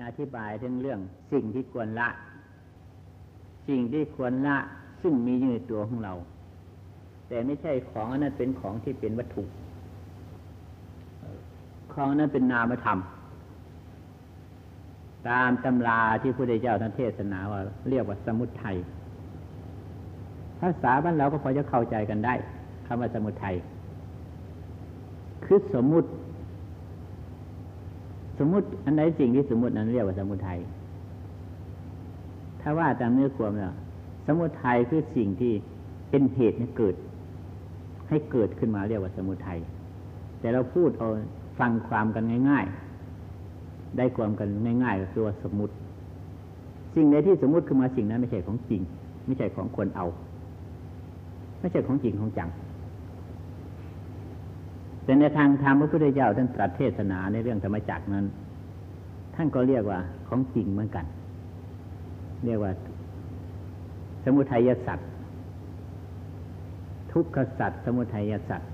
จะอธิบายถึงเรื่องสิ่งที่ควรละ สิ่งที่ควรละซึ่งมีอยู่ในตัวของเรา แต่ไม่ใช่ของอันนั้นเป็นของที่เป็นวัตถุ ของนั้นเป็นนามธรรม ตามตำราที่พระพุทธเจ้าท่านเทศนาว่าเรียกว่าสมุทัยภาษาบ้านเราก็พอจะเข้าใจกันได้คำว่าสมุทัยคือสมมุติ สมมุติอันใดสิ่งที่สมมุตินั้นเรียกว่าสมุทัยถ้าว่าตามเนื้อความแล้วสมุทัยคือสิ่งที่เป็นเหตุให้เกิด ให้เกิดขึ้นมาเรียกว่าสมุทัยแต่เราพูดเอาฟังความกันง่าย ๆ ได้ความกันง่ายๆก็คือว่าสมมติ สิ่งใดที่สมมติขึ้นมาสิ่งนั้นไม่ใช่ของจริง ไม่ใช่ของควรเอา ไม่ใช่ของจริงของจัง แต่ในทางธรรมพระพุทธเจ้าท่านตรัสเทศนาในเรื่องธรรมจักรนั้น ท่านก็เรียกว่าของจริงเหมือนกัน เรียกว่า สมุทัยสัตว์ทุกขสัตว์สมุทัยสัตว์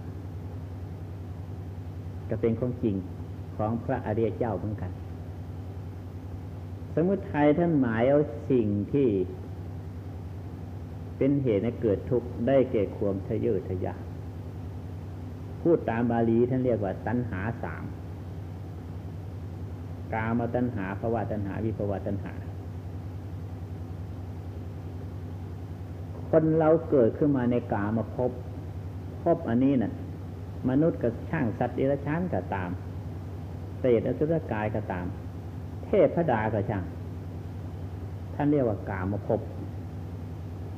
ก็เป็นของจริงของพระอริยเจ้าเหมือนกัน สมุทัยท่านหมายเอาสิ่งที่เป็นเหตุให้เกิดทุกข์ได้แก่ความทะเยอทะยาน พูดตามบาลีท่านเรียกว่าตัณหาสามกามาตัณหาภาวะตัณหา วิภาวะตัณหา คนเราเกิดขึ้นมาในกามาพบ พบอันนี้นะ่ะ มนุษย์กับช่างสัตว์เดรัจฉานก็ตามเศษอสุรกายก็ตาม เทพพระดาก็ช่าง ท่านเรียกว่ากามาพบ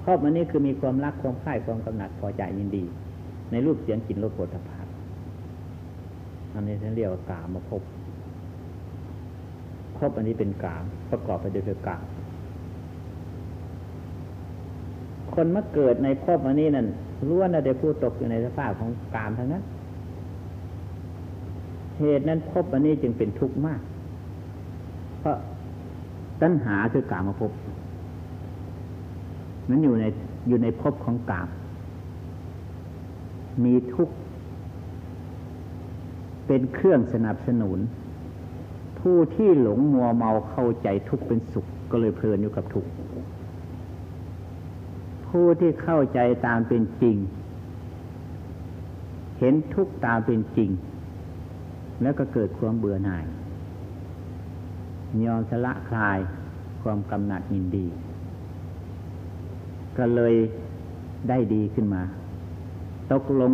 พบอันนี้คือมีความรักความใคร่ความกำหนัดพอใจยินดี ในรูปเสียงกลิ่นรสโผฏฐัพอันนี้ท่านเรียกว่ากามาพบพบอันนี้เป็นกามประกอบไปด้วยกามคนมาเกิดในพบอันนี้นั่นล้วนได้ผู้ตกอยู่ในสภาพของกามทั้งนั้น เหตุนั้นพบอันนี้จึงเป็นทุกข์มาก เพราะตัณหาคือกามมาพบนั้นอยู่ในอยู่ในภพของกาม มีทุกข์ เป็นเครื่องสนับสนุน ผู้ที่หลงมัวเมาเข้าใจทุกข์เป็นสุขก็เลยเพลินอยู่กับทุกข์ ผู้ที่เข้าใจตามเป็นจริง เห็นทุกข์ตามเป็นจริง แล้วก็เกิดความเบื่อหน่าย ยอมสละคลายความกำหนัดยินดี ก็เลยได้ดีขึ้นมา ตกลง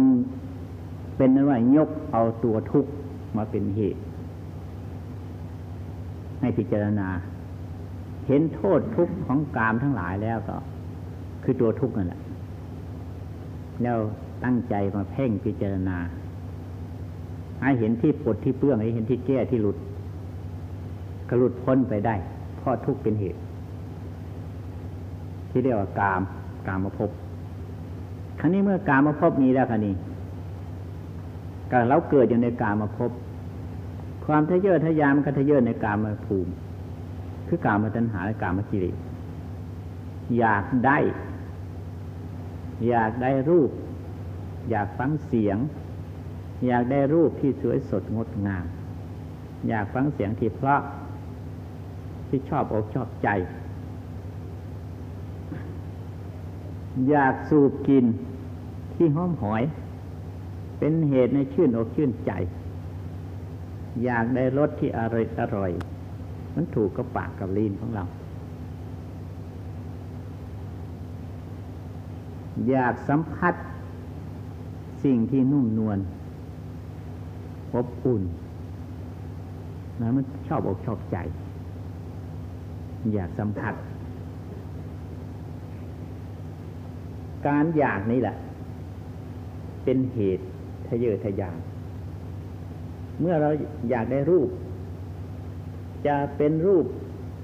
เป็นนั้นว่ายกเอาตัวทุกข์มาเป็นเหตุ ให้พิจารณา เห็นโทษทุกข์ของกามทั้งหลายแล้วก็ คือตัวทุกข์นั่นแหละ แล้วตั้งใจมาเพ่งพิจารณา ให้เห็นที่ปลดที่เปื้องให้เห็นที่แก้ที่หลุดก็หลุดพ้นไปได้ เพราะทุกข์เป็นเหตุ ที่เรียกว่ากาม กามมาพบ ครั้นี้เมื่อกามมาพบมีแล้วครั้นี้ก็เราเกิดอยู่ในกามาพบ ความทะเยอทะยานมันก็ทะเยอในกามาภูมิ คือกามาตัณหาและกามากิเลสอยากได้ อยากได้รูป อยากฟังเสียง อยากได้รูปที่สวยสดงดงาม อยากฟังเสียงที่เพราะที่ชอบอกชอบใจ อยากสูบกินที่หอมหอย เป็นเหตุในชื่นอกชื่นใจ อยากได้รสที่อร่อยอร่อย มันถูกกับปากกับลิ้นของเรา อยากสัมผัส สิ่งที่นุ่มนวลอบอุ่นนะมันชอบอกชอบใจ อยากสัมผัส การอยากนี้แหละ เป็นเหตุทะเยอทะยาน เมื่อเราอยากได้รูป จะเป็นรูป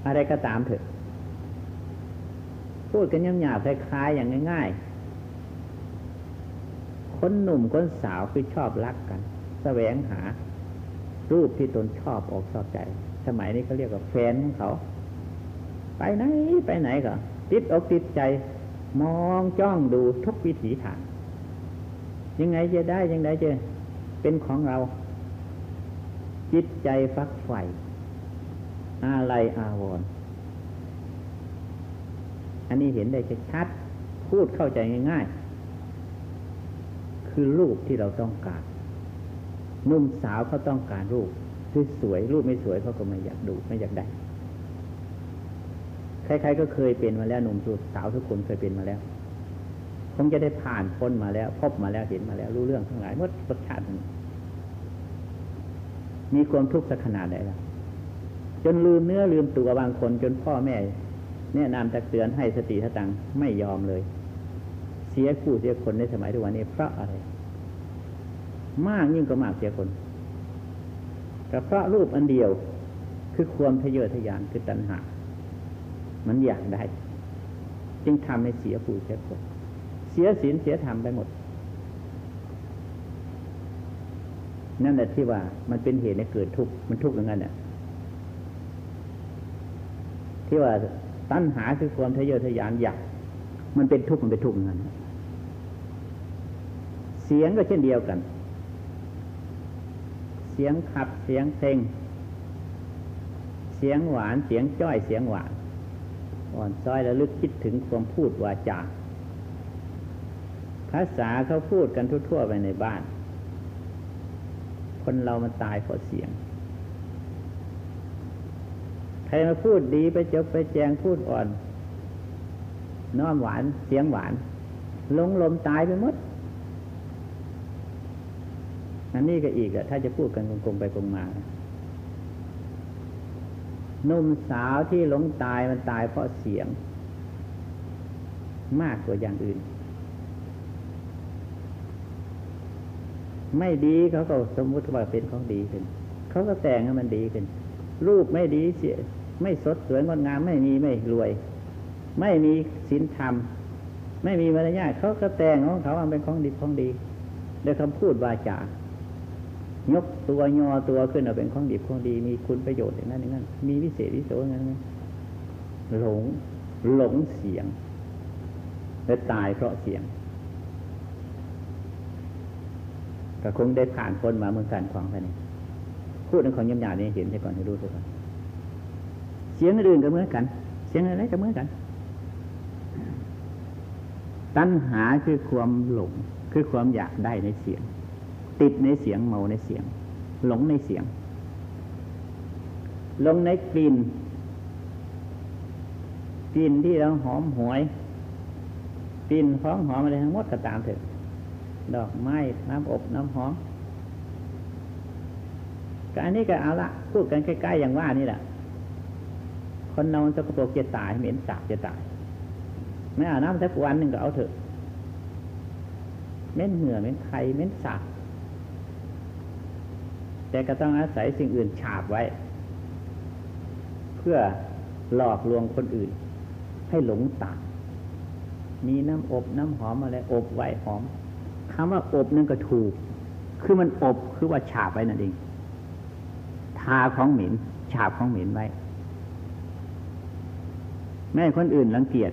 อะไรก็ตามเถอะ พูดกันยำหยาบคล้ายๆอย่างง่าย ๆ คนหนุ่มคนสาวคือชอบรักกันแสวงหา รูปที่ตนชอบออกชอบใจ สมัยนี้เขาเรียกว่าแฟนของเขา ไปไหน ไปไหนก็ติดอกติดใจ มองจ้องดูทุกวิถีทางยังไงจะได้ยังไงจะเป็นของเรา จิตใจฟักใฝ่อะไรอะไรอาวรณ์อันนี้เห็นได้ชัดพูดเข้าใจง่ายๆ คือรูปที่เราต้องการนุ่มสาวเขาต้องการรูปที่สวยรูปไม่สวยเขาก็ไม่อยากดูไม่อยากได้ ใครๆก็เคยเป็นมาแล้วหนุ่มสาวทุกคนเคยเป็นมาแล้วคงจะได้ผ่านพ้นมาแล้ว พบมาแล้วเห็นมาแล้ว รู้เรื่องทั้งหลายหมดรสชาติมีความทุกข์สักขนาดไหนล่ะจนลืมเนื้อลืมตัวบางคน จนพ่อแม่แนะนำตักเตือนให้สติสตังไม่ยอมเลย เสียคู่เสียคนในสมัยทุกวันนี้เพราะอะไร มากยิ่งก็มากเสียคนก็เพราะรูปอันเดียวคือความทะเยอทะยานคือตัณหา มันอยากได้จึงทำให้เสียผู้เสียคนเสียศีลเสียธรรมไปหมด นั่นแหละที่ว่ามันเป็นเหตุให้เกิดทุกข์มันทุกข์อย่างนั้นเนี่ยที่ว่าตัณหาคือความทะเยอทะยานอยากมันเป็นทุกข์มันเป็นทุกข์อย่างนั้นเสียงก็เช่นเดียวกัน เสียงขับเสียงเพลงเสียงหวานเสียงจ้อยเสียงหวาน อ่อนซ้อยแล้วลึกคิดถึงความพูดวาจาภาษาเขาพูดกันทั่วๆไปในบ้าน คนเรามันตายเพราะเสียง ใครมาพูดดีไปจบไปแจงพูดอ่อน น้อมหวานเสียงหวานลงลมตายไปหมดอันนี้ก็อีกอะถ้าจะพูดกันกงๆไปกงมา นุ่มสาวที่หลงตายมันตายเพราะเสียง มากกว่าอย่างอื่น ไม่ดีเขาก็สมมุติว่าเป็นของดีขึ้นเขาก็แต่งให้มันดีขึ้น รูปไม่ดีเสียไม่สดสวยงดงามไม่มีไม่รวย ไม่มีศีลธรรม ไม่มีมารยาทเขาก็แต่งของเขาเป็นของดีของดีด้วยคำพูดวาจา ยกตัวยอตัวขึ้นเอาเป็นของดีของดี มีคุณประโยชน์อย่างนั้นอย่างนั้น มีวิเศษวิโสอย่างนั้นหลงหลงเสียง และตายเพราะเสียงก็คงได้ผ่านคนมาเมืองการของไปนี่พูดในของยำหยาเนี่ยเห็นใช่ก่อนให้รู้ใช่ก่อนเสียงอื่นก็เหมือนกัน เสียงอะไรก็เหมือนกัน ตัณหาคือความหลงคือความอยากได้ในเสียง ติดในเสียงเมาในเสียง หลงในเสียงหลงในกลิ่นกลิ่นที่เราหอมหวยกลิ่นหอมหอมอะไรทั้งหมดก็ตามเถอะดอกไม้น้ำอบน้ำหอมก็อันนี้ก็เอาละพูดกันใกล้ๆอย่างว่านี่แหละคนนอนสกปรกจะตายเหม็นสาบจะตายไม่อาบน้ำสักวันหนึ่งก็เอาเถอะเม้นเหงื่อเม้นไข่เม้นสาบ แต่ก็ต้องอาศัยสิ่งอื่นฉาบไว้ เพื่อหลอกลวงคนอื่น ให้หลงตามมีน้ำอบน้ำหอมอะไรอบไว้หอมคำว่าอบนั่นก็ถูก คือมันอบคือว่าฉาบไว้นั่นเองทาของเหม็นฉาบของเหม็นไว้แม่คนอื่นรังเกียจ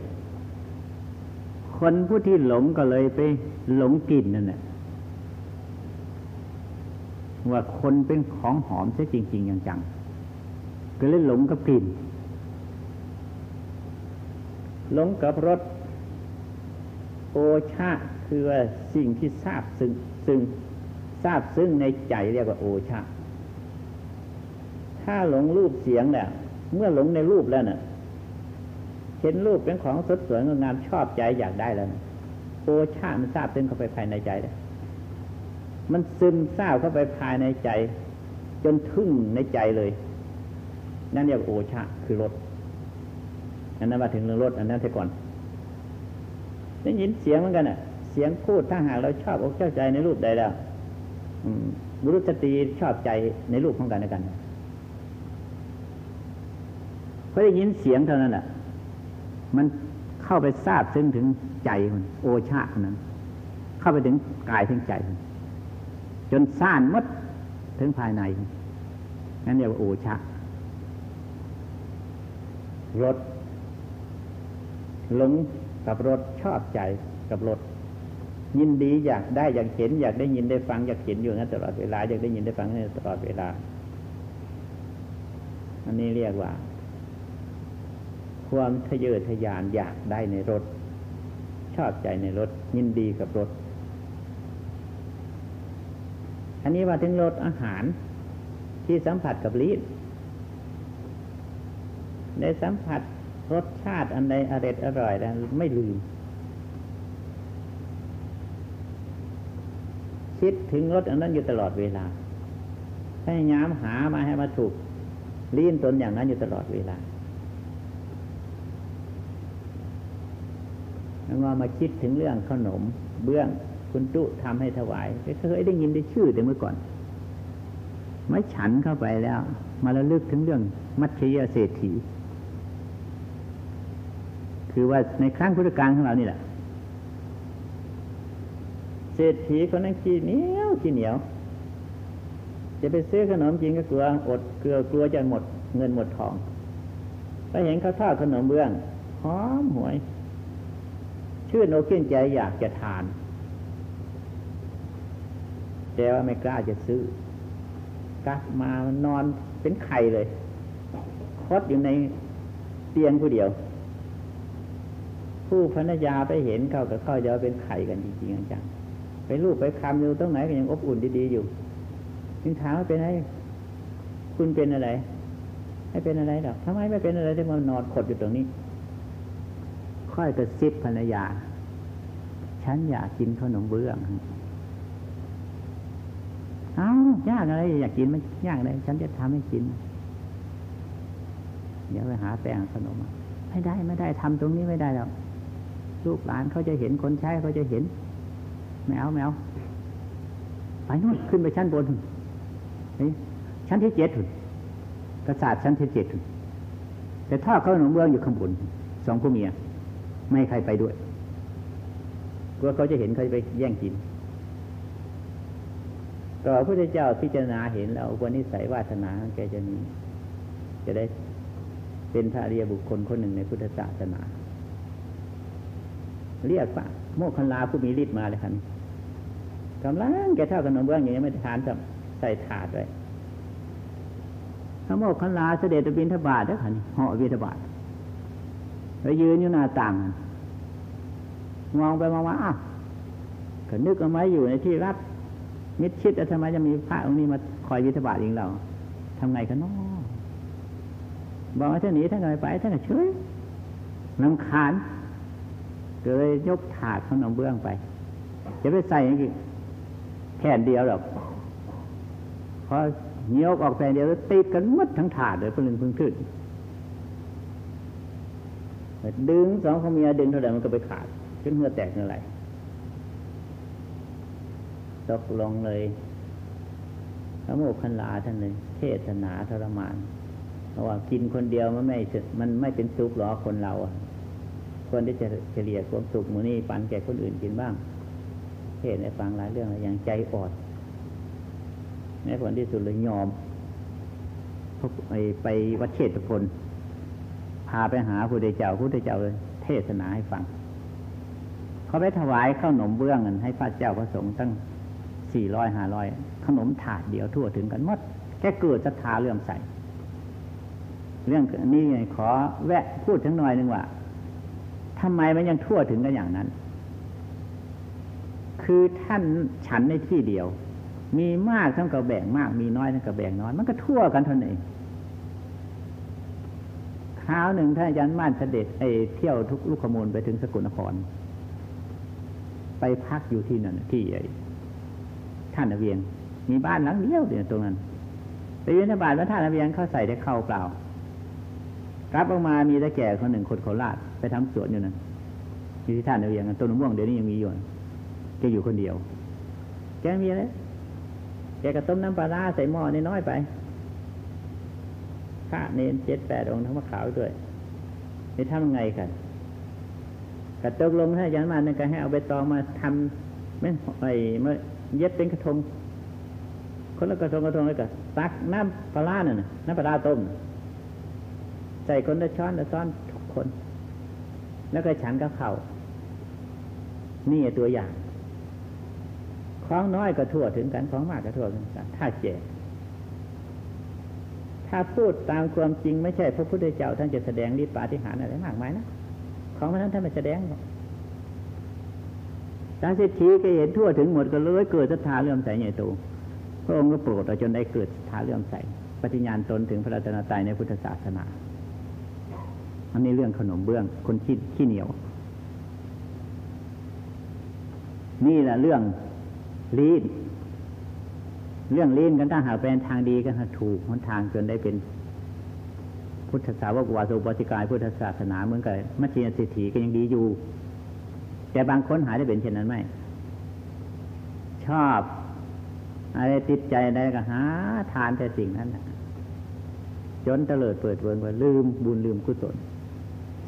คนผู้ที่หลงก็เลยไปหลงกลิ่นนั่นแหละ ว่าคนเป็นของหอมใช่จริง ๆ อย่างจังก็เลยหลงกับกลิ่นหลงกับรสโอชาคือว่าสิ่งที่ทราบซึ่งซึ่งทราบซึ่งในใจเรียกว่าโอชาถ้าหลงรูปเสียงเนี่ยเมื่อหลงในรูปแล้วเนี่ยเห็นรูปเป็นของสดสวยงามชอบใจอยากได้แล้ว โอชามันทราบซึ่งเข้าไปภายในใจเลย มันซึมซาบเข้าไปภายในใจ จนทึ่งในใจเลย นั่นเรียกโอชาคือรถอันนั้นมาถึงเรื่องรถอันนั้นเสียก่อนได้ยินเสียงเหมือนกันอะ เสียงพูดถ้าหากเราชอบอกชอบใจในรูปใดแล้วบุรุษสตรีชอบใจในรูปของกันและกันพอได้ยินเสียงเท่านั้นอะมันเข้าไปทราบซึ่งถึงใจคนโอชาคนนั้น เข้าไปถึงกายถึงใจ จนซ่านมดถึงภายในนั่นเรียกว่าโอชารถหลงกับรถชอบใจกับรถยินดีอยากได้อยากเห็น อยากได้ยินได้ฟังอยากเห็นอยู่นั้นตลอดเวลาอยากได้ยินได้ฟังนั้นตลอดเวลา อันนี้เรียกว่า ความทะเยอทะยานอยากได้ในรถ ชอบใจในรถ ยินดีกับรถ อันนี้ว่าถึงรสอาหารที่สัมผัสกับลิ้นได้สัมผัสรสชาติอันใดอร่อยอร่อยแล้วไม่ลืม คิดถึงรสอันนั้นอยู่ตลอดเวลาพยายามหามาให้มาถูกลิ้นตนอย่างนั้นอยู่ตลอดเวลาแล้วมามาคิดถึงเรื่องขนมเบื้อง คุณตุทำให้ถวายเคยได้ยินได้ชื่อแต่เมื่อก่อนไม่ฉันเข้าไปแล้ว มาระลึกถึงเรื่องมัชยเศรษฐี คือว่าในครั้งพุทธกาลของเรานี่แหละ เศรษฐีคนนั้นขี้เหนียวขี้เหนียว จะไปซื้อขนมจริงก็กลัวอดเกลือกลัวจะหมดเงินหมดทองไปเห็นเขาทอดขนมเบื้องหอมหวย ชื่นอกชื่นใจอยากจะทาน แต่ว่าไม่กล้าจะซื้อกลับมานอนเป็นไข่เลย คดอยู่ในเตียงผู้เดียว ผู้ภรรยาไปเห็นเขากับเขาจะเป็นไข่กันจริงๆจังไปลูกไปคำอยู่ตรงไหนก็ยังอบอุ่นดีๆอยู่จึงถามว่าเป็นไงคุณเป็นอะไรให้เป็นอะไรหรอกทำไมไม่เป็นอะไรที่มานอนขดอยู่ตรงนี้ ค่อยกระซิบภรรยา ฉันอยากกินขนมเบื้อง อ้ายากอะไรอยากกินมันยากอะไรฉันจะทำให้กิน เดี๋ยวไปหาแป้งขนมไม่ได้ไม่ได้ทำตรงนี้ไม่ได้หรอกลูกหลานเขาจะเห็นคนใช้เขาจะเห็นไม่เอาไม่เอาไปนู่นขึ้นไปชั้นบนนี่ชั้นที่เจ็ดถุนกระสาดชั้นที่เจ็ดถุนแต่ท่อเขาหนมเบื้องอยู่ข้างบนสองผู้เมีย ไม่ใครไปด้วยกลัวเขาจะเห็นเขาจะไปแย่งกิน ต่อพระพุทธเจ้าพิจารณาเห็นแล้ววันนี้ใส่วาสนาแกจะมี จะได้เป็นพระเรียบุคคลคนหนึ่งในพุทธศาสนา เรียกว่าโมคคันลาผู้มีฤทธิ์มาเลยครับกำลังแกเท่าขนมเบื้องอย่างนี้ไม่ทานใส่ถาดด้วยพระโมคคันลาเสด็จไปบินทบาทแล้วค่ะนี่ห่อบินทบาทไปยืนอยู่หน้าต่างมองไปมองมาอ้าวก็นึกเอาไว้อยู่ในที่รับ มิดชิดแล้วทำไมจะมีพระองค์นี้มาคอยวิทบาทเองเราทำไงกันนาะบอกว่าท่านหนีท่านก็ไม่ไปท่านก็เฉยลำคาญก็เลยยกถาดขนมเบื้องไป จะไปใส่ยังไงแค่เดียวหรอกพอเนี้ยออกแผ่นเดียวแล้วติดกันมัดทั้งถาดเลยพึ่งพึ่งขึ้นดึงสองเขามียดึงเท่าไหร่มันก็ไปขาดจนเหือแตกเมื่อไหร่ ตกลงเลยพระโมกขันลาท่านเลยเทศนาทรมานเพราะว่ากินคนเดียวมันไม่มันไม่เป็นสุขหรอคนเราอะควรที่จะเฉลี่ยความสุขมือนี้ปันแก่คนอื่นกินบ้างเทศในฟังหลายเรื่องอย่างใจอดในผลที่สุดเลยยอมไปวัดเชตพลพาไปหาพระเจ้าพระเจ้าเลยเทศนาให้ฟัง เขาไปถวายข้าวหนมเบื้องนให้พระเจ้าพระสงฆ์ตั้ง สี่ร้อยห้าร้อยขนมถาดเดียวทั่วถึงกันหมดแค่เกิดศรัทธาเลื่อมใสเรื่องนี้ขอแวะพูดถึงหน่อยหนึ่งว่าทำไมมันยังทั่วถึงกันอย่างนั้น คือท่านฉันในที่เดียว มีมากทั้งกับแบ่งมาก มีน้อยทั้งกับแบ่งน้อย มันก็ทั่วกันเท่านั้นเองคราวหนึ่งท่านอาจารย์ม่านเสด็จไอเที่ยวทุกลูกขมูลไปถึงสกุลนคร ไปพักอยู่ที่นั่นที่ไอ ท่านอเวียง มีบ้านหลังเดียวเดียวตรงนั้นไปวินาบาตว่าท่านอเวียงเขาใส่ได้เข้าเปล่ากลับออกมามีตะแก่คนหนึ่งคนโคราชไปทำสวนอยู่นั่นอยู่ที่ท่านอเวียงต้นมะม่วงเดี๋ยวนี้ยังมีอยู่แกอยู่คนเดียว แกมีอะไรแกก็ต้มน้ำปลาใส่หม้อน้อยไปพระเนนเจ็ดแปดองค์ทั้งมะขาวด้วยนี่ทำยังไงกันกระตกลงถ้าอย่างนั้นก็ให้เอาใบตองมาทำไม่ไอ้เมื่อ เย็ดเป็นกระทง คนละกระทงกระทงเลยกันตักน้ำปลาเนี่ยน้ำปลาต้มใส่คนละช้อนละซ้อนทุกคน แล้วก็ฉันก็เขานี่ตัวอย่างของน้อยก็ทั่วถึงกันของมากก็ทั่วถึงกัน ถ้าแจกถ้าพูดตามความจริงไม่ใช่พระพุทธเจ้าท่านจะแสดงฤทธิ์ปาฏิหาริย์อะไรมากมายนะ ของนั้นท่านไม่แสดงหรอก ตาเศรษฐีก็เห็นทั่วถึงหมดก็เลยเกิดศรัทธาเลื่อมใสใหญ่โตพระองค์ก็โปรดเราจนได้เกิดศรัทธาเลื่อมใสปฏิญาณตนถึงพระรัตนตรัยในพุทธศาสนาอันนี้เรื่องขนมเบื้อง คนขี้ขี้เหนียว นี่แหละเรื่องลีนเรื่องลีนกันถ้าหากเป็นทางดีก็ถูกหนทางจนได้เป็นพุทธสาวกวาสุปฏิกายพุทธศาสนาเหมือนกับมัชฌิมสิทธิก็ยังดีอยู่ แต่บางคนหายได้เป็นเช่นนั้นไหม ชอบอะไรติดใจได้ก็หา ทานแต่สิ่งนั้นจนเตลิดเปิดเวิงว่าลืมบุญลืมกุศล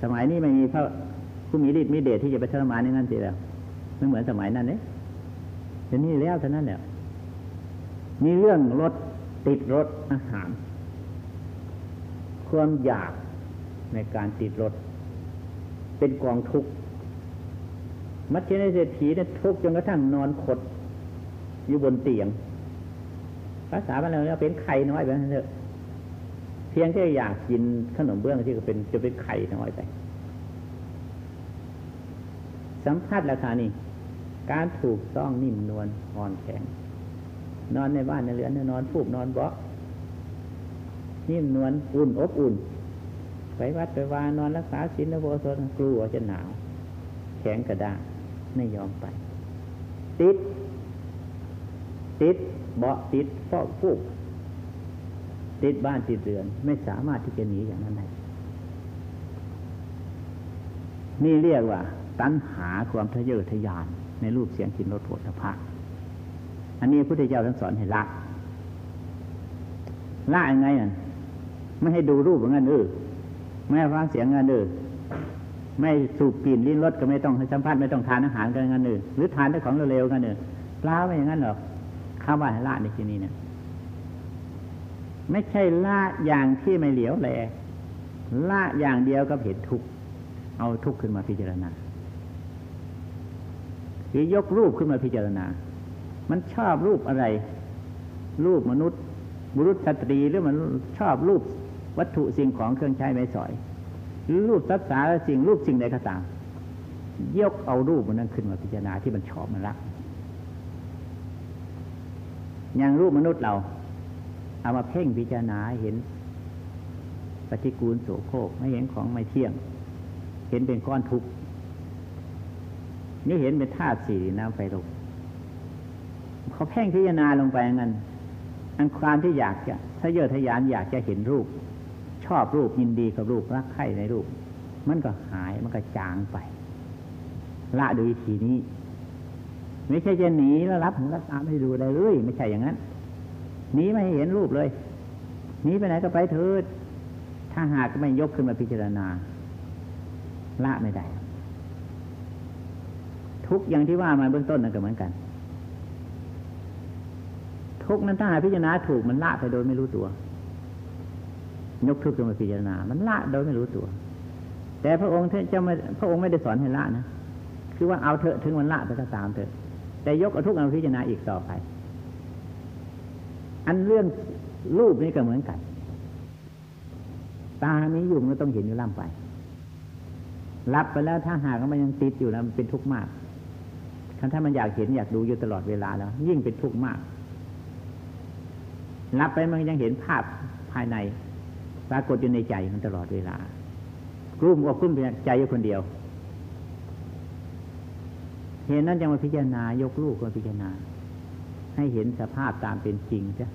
สมัยนี้ไม่มีพระผู้มีฤทธิ์มีเดชที่จะไปทรมานในนั้นสิแล้วไม่เหมือนสมัยนั้นเนี่ยเดี๋ยวนี้แล้วเท่านั้นเนี่ยมีเรื่องรถติดรถอาหาร ความอยากในการติดรถ เป็นกองทุกข์ มัชฌิมเศรษฐีเนี่ยทุกจนกระทั่งนอนขด อยู่บนเตียง ภาษาบ้านเราเนี่ยเป็นไข่น้อยไปนั่นเถอะเพียงแค่อยากกินขนมเบื้องที่ก็เป็นจะเป็นไข่น้อยไป สัมผัสราคานี่การถูกต้องนิ่มนวลอ่อนแข็ง นอนในบ้านในเรือนนอนฟูบนอนเบาะนิ่มนวลอุ่นอบอุ่น ไปวัดไปวานอนรักษาศีลโบสถกลัวจะหนาว แข็งกระด้าง ไม่ยอมไป ติด ติดเบาะติดฟอกฟูกติดบ้านติดเรือน ไม่สามารถที่จะหนีอย่างนั้นได้นี่เรียกว่า ตัณหาความทะเยอทะยาน ในรูปเสียงกินรสโผฏฐะอันนี้พระพุทธเจ้าท่านสอนให้ละละยังไงอะไม่ให้ดูรูปอย่างนั้นเออไม่ให้ฟังเสียงงั้นเออ ไม่สูบกลิ่นลิ้นรสก็ไม่ต้องสัมผัสไม่ต้องทานอาหารกันงั้นเออหรือทานแต่ของเร็วๆกันเออปลาไม่อย่างนั้นหรอกข้าว่าละในที่นี้เนี่ยไม่ใช่ละอย่างที่ไม่เหลียวแลละอย่างเดียวก็เห็นทุกเอาทุกขึ้นมาพิจารณาหรือยกรูปขึ้นมาพิจารณา มันชอบรูปอะไร รูปมนุษย์บุรุษสตรีหรือมันชอบรูปวัตถุสิ่งของเครื่องใช้ไม่สอย รูปทรัพย์สารสิ่งรูปสิ่งใดก็ตามยกเอารูปมันนั้นขึ้นมาพิจารณาที่มันชอบมันรักอย่างรูปมนุษย์เรา เอามาเพ่งพิจารณาเห็นปฏิกูลโสโครกไม่เห็นของไม่เที่ยง เห็นเป็นก้อนทุกข์นี่เห็นเป็นธาตุสี่น้ำไฟลมเขาเพ่งพิจารณาลงไปงั้นอันความที่อยากจะถ้าเยอทะยานอยากจะเห็นรูป อบรูปยินดีกับรูปรักใคร่ในรูป มันก็หายมันก็จางไป ละโดยวิธีนี้ ไม่ใช่จะหนีแล้วรับหูรับตามให้ดูได้เลยไม่ใช่อย่างนั้นหนีไม่เห็นรูปเลยหนีไปไหนก็ไปเถิดถ้าหากไม่ยกขึ้นมาพิจารณา ละไม่ได้ ทุกอย่างที่ว่ามาเบื้องต้นนั่นก็เหมือนกัน ทุกนั้นถ้าหากพิจารณาถูกมันละไปโดยไม่รู้ตัว ยกทุกขึ้นมาพิจารณา มันละโดยไม่รู้ตัว แต่พระองค์เจ้าไม่พระองค์ไม่ได้สอนให้ละนะคือว่าเอาเถอะถึงมันละไปก็ตามเถอะแต่ยกเอาทุกเอาพิจารณาอีกต่อไป อันเรื่องรูปนี่ก็เหมือนกัน ตานี้อยู่มันต้องเห็นอยู่ล่ำไปรับไปแล้วถ้าหากมันยังติดอยู่แล้วมันเป็นทุกข์มากถ้ามันอยากเห็นอยากดูอยู่ตลอดเวลาแล้ว ยิ่งเป็นทุกข์มากรับไปมันยังเห็นภาพภายใน ปรากฏอยู่ในใจมันตลอดเวลารุ่มก็รุ่มใจอยู่คนเดียวเห็นนั้นจะมาพิจารณายกลูกมาพิจารณา ให้เห็นสภาพตามเป็นจริงจ้ะ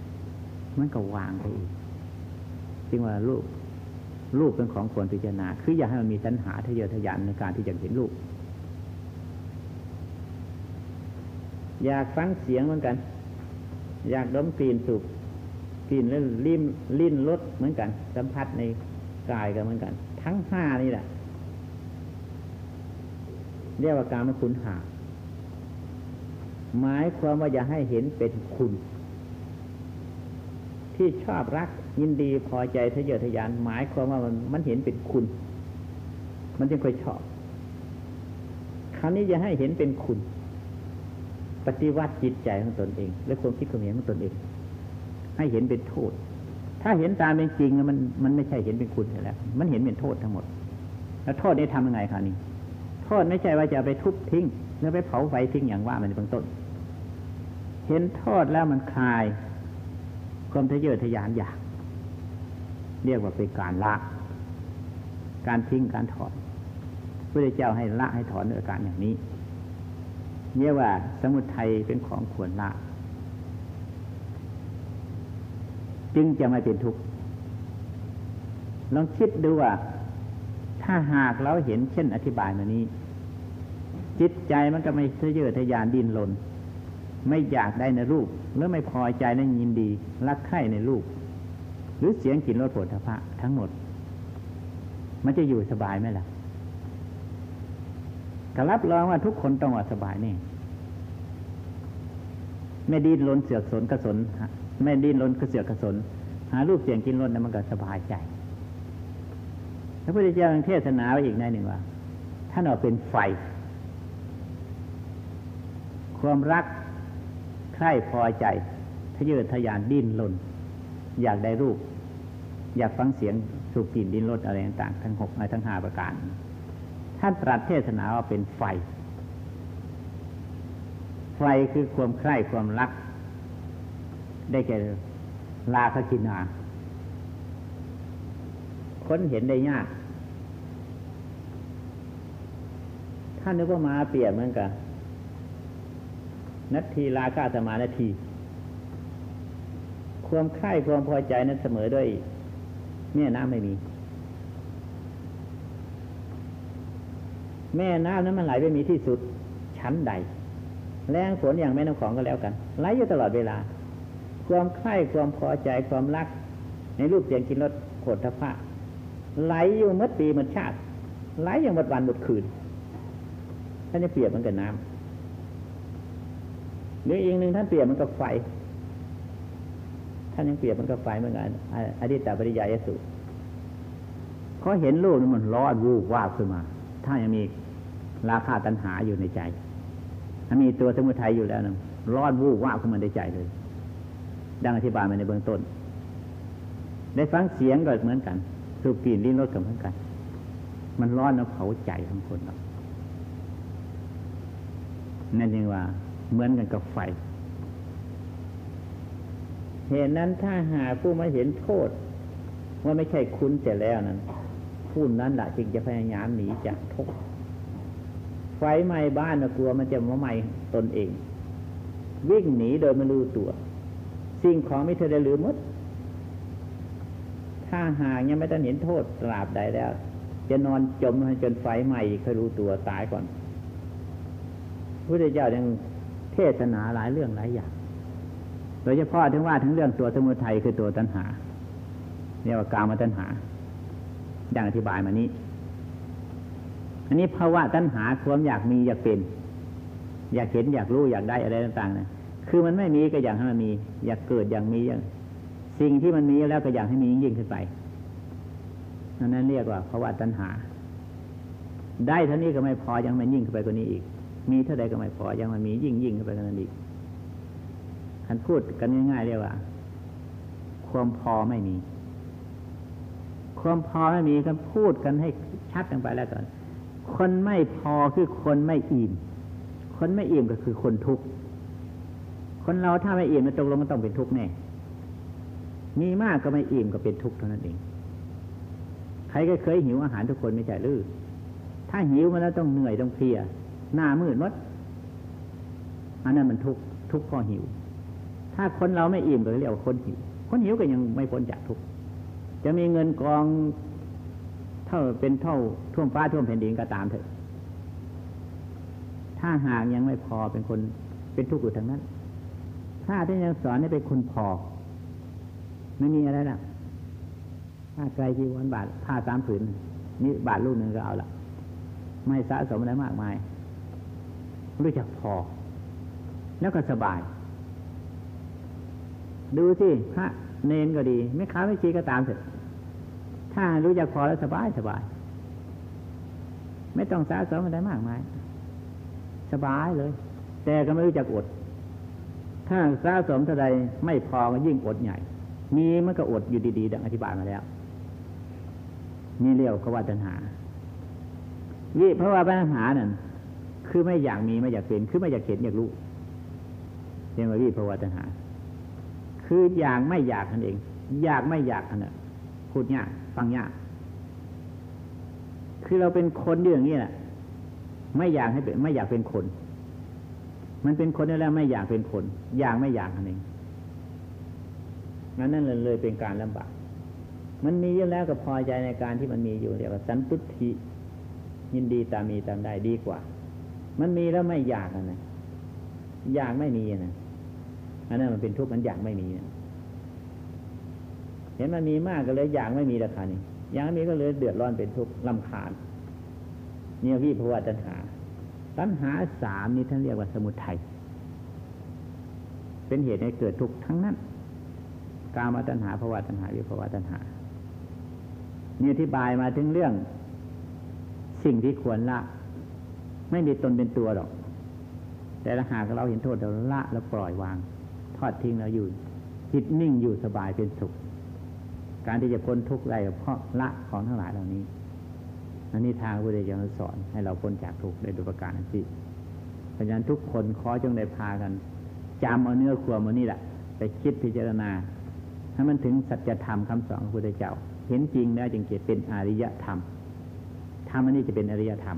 มันก็วางไปอีกจึงว่ารูปรูปเป็นของควรพิจารณา คืออย่าให้มันมีตัณหาทะเยอทะยานในการที่จะเห็นรูปอยากฟังเสียงเหมือนกัน อยากดมกลิ่นสุก กลิ่นแล้วลิ้มลิ้นรสเหมือนกัน สัมผัสในกายกันเหมือนกัน ทั้งห้านี่แหละเรียกว่าการมคุณหาหมายความว่าอย่าให้เห็นเป็นคุณ ที่ชอบรักยินดีพอใจทะเยอทะยาน หมายความว่ามันมันเห็นเป็นคุณ มันจึงค่อยชอบ คราวนี้อย่าให้เห็นเป็นคุณ ปฏิวัติจิตใจของตนเอง และความคิดความเห็นของตนเอง ให้เห็นเป็นโทษ ถ้าเห็นตามเป็นจริงมันมันไม่ใช่เห็นเป็นคุณแล้ว มันเห็นเป็นโทษทั้งหมด แล้วโทษนี้ทำยังไงคะนี่โทษไม่ใช่ว่าจะไปทุบทิ้งหรือไปเผาไฟทิ้งอย่างว่ามันในเบื้องต้น เห็นโทษแล้วมันคลาย ความทะเยอทะยานอยากเรียกว่าเป็นการละ การทิ้งการถอนพระเจ้าให้ละให้ถอนด้วยการอย่างนี้เรียกว่าสมุทัยเป็นของควรละ จึงจะไม่เป็นทุกข์ลองคิดดูว่า ถ้าหากเราเห็นเช่นอธิบายมานี้ จิตใจมันก็ไม่เสื่อทะยานดินลนไม่อยากได้ในรูปหรือไม่พอใจในยินดี รักใคร่ในรูป หรือเสียงกลิ่นรสผลพระทั้งหมด มันจะอยู่สบายไหมล่ะกรับรองว่าทุกคนต้องว่าสบายนี่ ไม่ดิ้นรนเสือกสนกระสน ไม่ดิ้นรนกระเสือกกระสน หารูปเสียงกินรสนั้นมันก็สบายใจพระพุทธเจ้าเทศนาไว้อีกในหนึ่งว่าท่านเอาเป็นไฟ ความรักใคร่พอใจทะเยอทะยานดิ้นรนอยากได้รูป อยากฟังเสียงสูบกลิ่นดิ้นรสอะไรต่างๆทั้งหกทั้งห้าประการ ท่านตรัสเทศนาว่าเป็นไฟ ไฟคือความใคร่ความรัก ได้แก่ลาคกินาคนเห็นได้ยาก ท่านนึกว่ามาเปรียบเหมือนกันนาทีลาคาสมานาที ความใคร่ความพอใจนั้นเสมอด้วยแม่น้ำไม่มี แม่น้ำนั้นมันไหลไปมีที่สุดชั้นใด แรงฝนอย่างแม่น้ำของก็แล้วกันไหลอยู่ตลอดเวลา ความใคร่ความพอใจความรัก ในรูปเสียงกินรสโผฏฐพะไหลอยู่มดปีมดชาติไหลอย่างมดวันหมดคืนท่านจะเปรียบมันกับน้ำหรืออีกหนึ่งท่านเปรียบมันกับไฟ ท่านยังเปรียบมันกับไฟเหมือนกันอดีตปริยายสุเขาเห็นลูกมันร้อนวูบวาบขึ้นมา ถ้ายังมีราคาตัณหาอยู่ในใจถ้ามีตัวสมุทัยอยู่แล้วนะร้อนวูบว่าขึ้นมาในใจเลย ดังอธิบายมาในเบื้องต้น ได้ฟังเสียงก็เหมือนกัน สูบกลิ่นลิ้นรสก็เหมือนกัน มันร้อนแล้วเผาใจของคนเรานั่นเองว่า เหมือนกันกับไฟ เหตุนั้นถ้าหาผู้มาเห็นโทษ ว่าไม่ใช่คุณเสร็จแล้วนั้นผู้นั้นแหละจึงจะพยายามหนีจากทุกข์ไฟไหม้บ้านนะกลัวมันจะมาไหม้ตนเอง วิ่งหนีโดยไม่รู้ตัว สิ่งของไม่เธอได้ลืมมด ถ้าหากยังไม่ต้องเห็นโทษตราบใดแล้ว จะนอนจมจนไฟไหม้เคยรู้ตัวตายก่อนพระเจ้ายังเทศนาหลายเรื่องหลายอย่าง โดยเฉพาะถึงว่าถึงเรื่องตัวสมุทัยคือตัวตัณหาเรียกว่ากามาตัณหาอย่างอธิบายมานี้ อันนี้ภาวะตัณหาความอยากมีอยากเป็น อยากเห็นอยากรู้อยากได้อะไรต่างๆนะ คือมันไม่มีก็อยากให้มันมี อยากเกิดอย่างมีอย่างสิ่งที่มันมีแล้วก็อยากให้มียิ่งขึ้นไปนั้นเรียกว่าภาวะตัณหา ได้เท่านี้ก็ไม่พอยังมันยิ่งขึ้นไปกว่านี้อีก มีเท่าใดก็ไม่พอยังมันมียิ่งยิ่งขึ้นไปกว่านั้นอีกท่านพูดกันง่ายๆเรียกว่า ความพอไม่มี ความพอไม่มีกันพูดกันให้ชัดลงไปแล้วก่อนคนไม่พอคือคนไม่อิ่มคนไม่อิ่มก็คือคนทุกข์ คนเราถ้าไม่อิ่มมันตกลงมันต้องเป็นทุกข์แน่ มีมากก็ไม่อิ่มก็เป็นทุกข์เท่านั้นเอง ใครก็เคยหิวอาหารทุกคนไม่ใช่หรือถ้าหิวมาแล้วต้องเหนื่อยต้องเพลีย หน้ามืดมดอันนั้นมันทุกข์ทุกข์เพราะหิว ถ้าคนเราไม่อิ่มก็เรียกว่าคนหิว คนหิวก็ยังไม่พ้นจากทุกข์ จะมีเงินกองเท่าเป็นเท่าท่วมฟ้าท่วมแผ่นดินก็ตามเถอะ ถ้าหากยังไม่พอเป็นคนเป็นทุกข์อยู่ทางนั้น ถ้าที่ยังสอนให้เป็นคนพอ ไม่มีอะไรนะถ้าไกลจีวันบาทผ้าสามผืนนี่บาทลูกหนึ่งก็เอาละไม่สะสมอะไรมากมาย รู้จักพอ แล้วก็สบาย ดูสิพระเนนก็ดีไม่ค้าไม่ชีก็ตามเถอะถ้ารู้จักพอแล้วสบายสบาย ไม่ต้องสะสมอะไรมากมาย สบายเลย แต่ก็ไม่รู้จักอด ถ้าสะสมเท่าใดไม่พอก็ยิ่งอดใหญ่ มีมันก็อดอยู่ดีๆดังอธิบายมาแล้ว นี่เรียกว่าตัณหา วิเพราะว่าปัญหานั่นคือไม่อยากมีไม่อยากเป็น คือไม่อยากเห็นอยากรู้เรียกว่าวิภาวะตัณหา คืออยากไม่อยากนั่นเอง อยากไม่อยากนั่นพูดยากฟังยาก คือเราเป็นคนอย่างนี้แหละไม่อยากให้เป็น ไม่อยากเป็นคน มันเป็นคนแล้วไม่อยากเป็นคน อยากไม่อยากนั่นเองงั้นนั่นเลยเป็นการลำบาก มันมีอยู่แล้วก็พอใจในการที่มันมีอยู่เรียกว่าสันตุทิยินดีตามมีตามได้ดีกว่า มันมีแล้วไม่อยากนะอยากไม่มีนะอันนั้นมันเป็นทุกข์มันอยากไม่มีนะเห็นมันมีมากก็เลยอยากไม่มีราคานี้อยากมีก็เลยเดือดร้อนเป็นทุกข์ลำคาญเนี่ยพี่ภวะตัณหา ตัณหาสามนี้ท่านเรียกว่าสมุทัยเป็นเหตุให้เกิดทุกข์ทั้งนั้น กามตัณหาภาวะตัณหาวิภาวะตัณหานี่อธิบายมาถึงเรื่อง สิ่งที่ควรละ ไม่มีตนเป็นตัวหรอก แต่ละหากเราเห็นโทษเราละแล้วปล่อยวาง ทอดทิ้งแล้วอยู่จิตนิ่งอยู่สบายเป็นสุข การที่จะพ้นทุกข์ได้ก็เพราะละของทั้งหลายเหล่านี้ นนี้ทางพระพุทธเจ้าสอนให้เราพ้นจากทุกข์ได้โดยประการทั้งสิ้นเพราะฉะนั้นทุกคนขอจงได้พากันจำเอาเนื้อควมเอานี่แหละไปคิดพิจารณาให้มันถึงสัจธรรมคำสอนของพระพุทธเจ้า เห็นจริงแล้วจึงจะเป็นอริยธรรมธรรมอันนี้จะเป็นอริยธรรม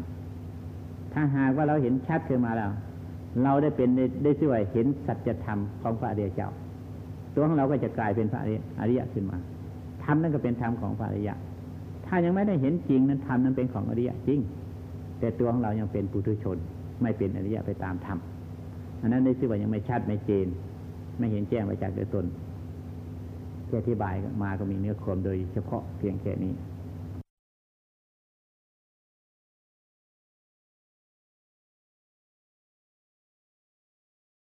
ถ้าหากว่าเราเห็นชัดขึ้นมาแล้วเราได้เป็นได้ได้ช่วยเห็นสัจธรรมของพระอริยเจ้า ตัวของเราก็จะกลายเป็นพระอริยขึ้นมาธรรมนั่นก็เป็นธรรมของพระอริยะ ถ้ายังไม่ได้เห็นจริงนั้นธรรมนั้นเป็นของอริยะจริง แต่ตัวของเรายังเป็นปุถุชน ไม่เป็นอริยะไปตามธรรมอันนั้นได้ชื่อว่ายังไม่ชัดไม่เจน ไม่เห็นแจ้งไปจากโดยตนที่อธิบายมาก็มีเนื้อความโดยเฉพาะเพียงแค่นี้